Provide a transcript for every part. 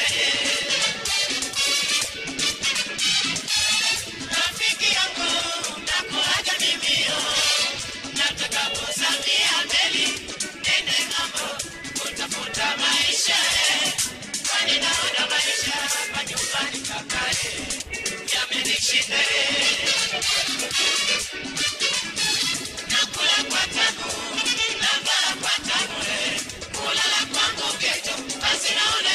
eh. Rafiki yangu nakulaga mimio, nataka kuzamia meli, nende ng'ambo kutafuta maisha. Kwani maisha hapa nyumbani kakae yamenishinda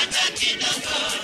Aja kidogo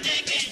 Take it.